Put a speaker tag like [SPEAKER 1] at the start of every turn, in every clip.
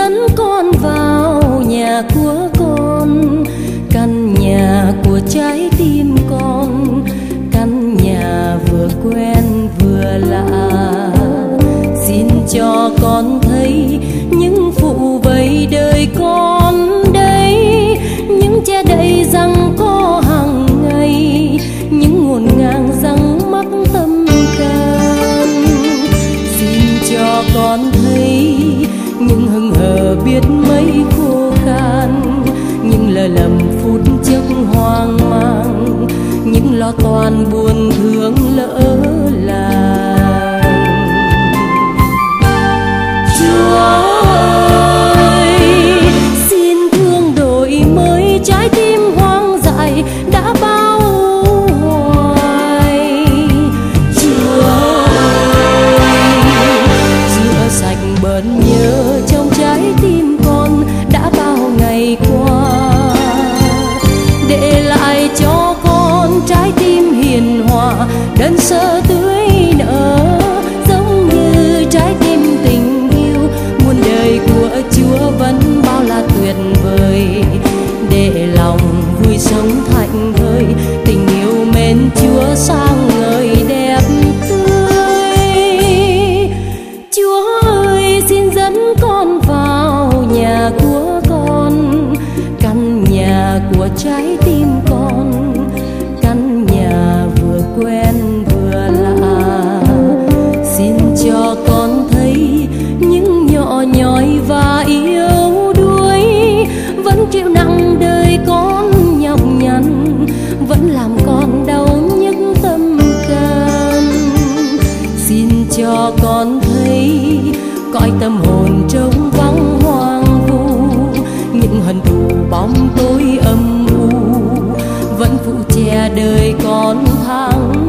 [SPEAKER 1] dẫn con vào nhà của con. Căn nhà của trái tim con, căn nhà vừa quen vừa lạ. Xin cho con lầm phút chốc hoang mang những lo toan buồn thương lỡ lòng vui sống thạnh vơi tình yêu mến chúa sang ngời đẹp tươi. Chúa ơi, xin dẫn con vào nhà của con. Căn nhà của trái cho con thấy cõi tâm hồn trống vắng hoang vu, những hận thù bóng tối âm u vẫn phụ che đời con thăng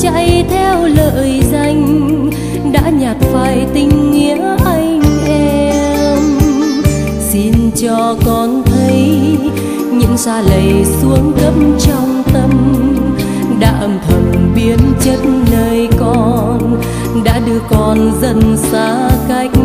[SPEAKER 1] chạy theo lợi danh, đã nhạt phai tình nghĩa anh em. Xin cho con thấy những xa lầy xuống cấm trong tâm, đã âm thầm biến chất nơi con, đã đưa con dần xa cách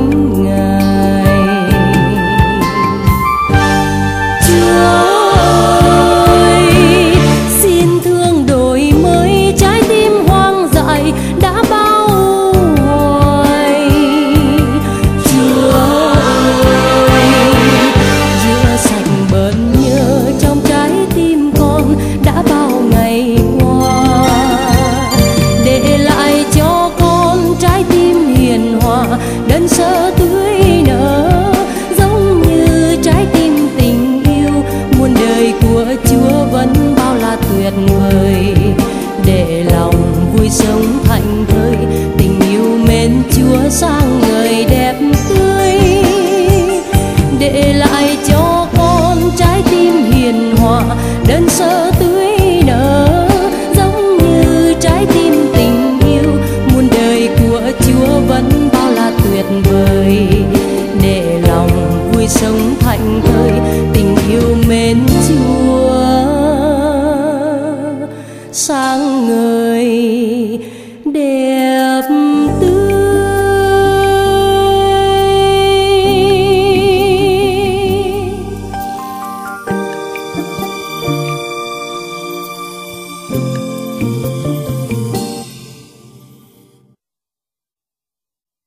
[SPEAKER 1] người đẹp tươi, để lại cho con trái tim hiền hòa, đơn sơ tươi nở, giống như trái tim tình yêu. Muôn đời của chúa vẫn bao la tuyệt vời, để lòng vui sống thạnh thơi tình yêu mến chúa. Sáng ngời